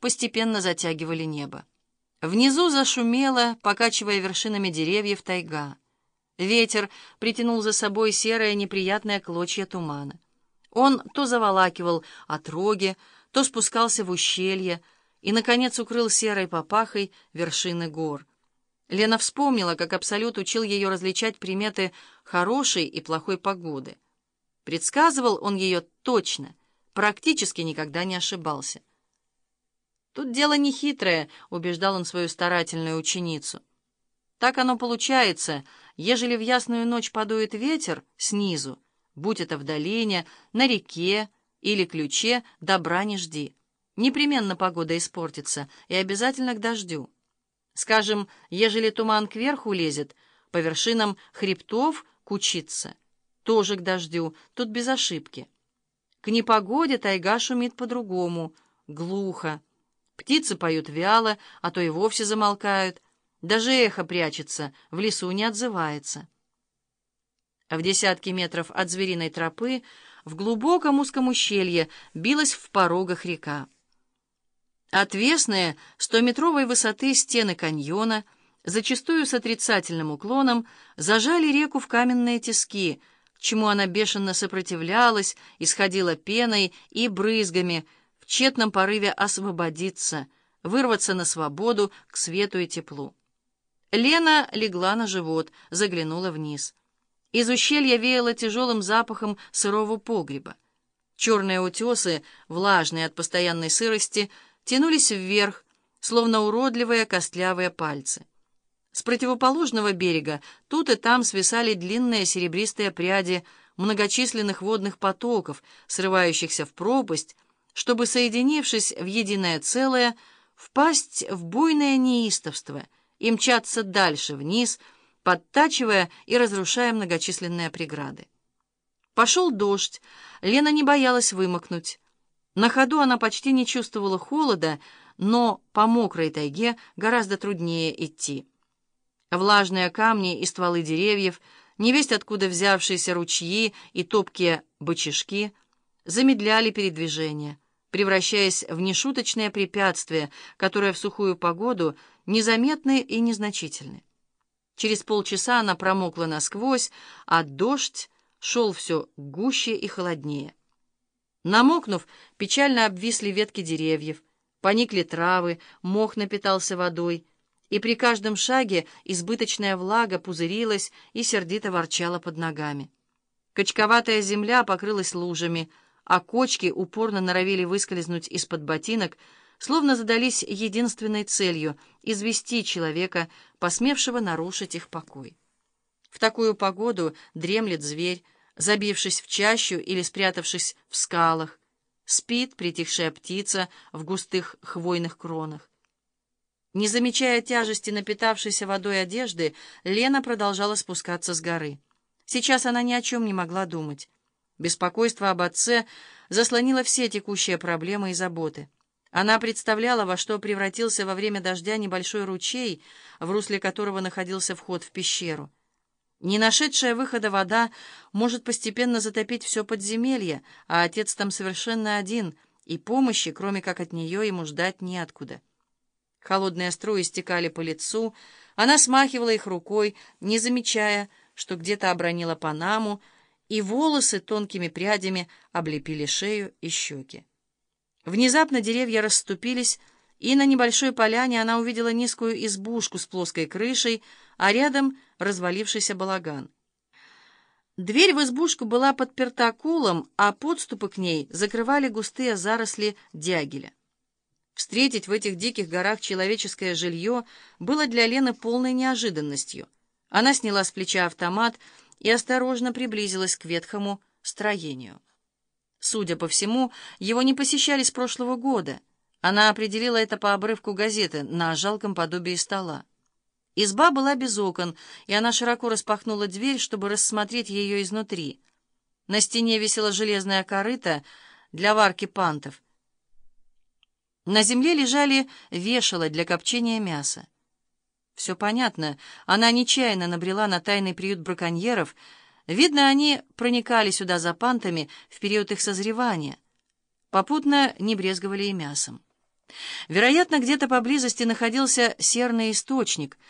постепенно затягивали небо. Внизу зашумело, покачивая вершинами деревьев, тайга. Ветер притянул за собой серое неприятное клочья тумана. Он то заволакивал отроги, то спускался в ущелье и, наконец, укрыл серой попахой вершины гор. Лена вспомнила, как Абсолют учил ее различать приметы хорошей и плохой погоды. Предсказывал он ее точно, практически никогда не ошибался. «Тут дело нехитрое», — убеждал он свою старательную ученицу. «Так оно получается, ежели в ясную ночь подует ветер снизу, будь это в долине, на реке или ключе, добра не жди. Непременно погода испортится, и обязательно к дождю. Скажем, ежели туман кверху лезет, по вершинам хребтов кучится, тоже к дождю, тут без ошибки. К непогоде тайга шумит по-другому, глухо. Птицы поют вяло, а то и вовсе замолкают. Даже эхо прячется, в лесу не отзывается. А в десятки метров от звериной тропы в глубоком узком ущелье билась в порогах река. Отвесные, стометровой высоты стены каньона, зачастую с отрицательным уклоном, зажали реку в каменные тиски, чему она бешено сопротивлялась, исходила пеной и брызгами, тщетном порыве освободиться, вырваться на свободу к свету и теплу. Лена легла на живот, заглянула вниз — из ущелья веяло тяжелым запахом сырого погреба. Черные утесы, влажные от постоянной сырости, тянулись вверх, словно уродливые костлявые пальцы. С противоположного берега тут и там свисали длинные серебристые пряди многочисленных водных потоков, срывающихся в пропасть, чтобы, соединившись в единое целое, впасть в буйное неистовство и мчаться дальше вниз — подтачивая и разрушая многочисленные преграды. Пошел дождь, Лена не боялась вымокнуть. На ходу она почти не чувствовала холода, но по мокрой тайге гораздо труднее идти. Влажные камни и стволы деревьев, невесть откуда взявшиеся ручьи и топкие бычишки, замедляли передвижение, превращаясь в нешуточное препятствие, которое в сухую погоду незаметны и незначительны. Через полчаса она промокла насквозь, а дождь шел все гуще и холоднее. Намокнув, печально обвисли ветки деревьев, поникли травы, мох напитался водой, и при каждом шаге избыточная влага пузырилась и сердито ворчала под ногами. Качковатая земля покрылась лужами, а кочки упорно норовили выскользнуть из-под ботинок, словно задались единственной целью — извести человека, посмевшего нарушить их покой. В такую погоду дремлет зверь, забившись в чащу или спрятавшись в скалах, спит притихшая птица в густых хвойных кронах. Не замечая тяжести напитавшейся водой одежды, Лена продолжала спускаться с горы. Сейчас она ни о чем не могла думать. Беспокойство об отце заслонило все текущие проблемы и заботы. Она представляла, во что превратился во время дождя небольшой ручей, в русле которого находился вход в пещеру. Не нашедшая выхода вода может постепенно затопить все подземелье, а отец там совершенно один, и помощи, кроме как от нее, ему ждать неоткуда. Холодные струи стекали по лицу, она смахивала их рукой, не замечая, что где-то обронила панаму, и волосы тонкими прядями облепили шею и щеки. Внезапно деревья расступились, и на небольшой поляне она увидела низкую избушку с плоской крышей, а рядом развалившийся балаган. Дверь в избушку была подперта кулом, а подступы к ней закрывали густые заросли дягеля. Встретить в этих диких горах человеческое жилье было для Лены полной неожиданностью. Она сняла с плеча автомат и осторожно приблизилась к ветхому строению. Судя по всему, его не посещали с прошлого года. Она определила это по обрывку газеты на жалком подобии стола. Изба была без окон, и она широко распахнула дверь, чтобы рассмотреть ее изнутри. На стене висела железная корыта для варки пантов. На земле лежали вешала для копчения мяса. Все понятно, она нечаянно набрела на тайный приют браконьеров — Видно, они проникали сюда за пантами в период их созревания. Попутно не брезговали и мясом. Вероятно, где-то поблизости находился серный источник,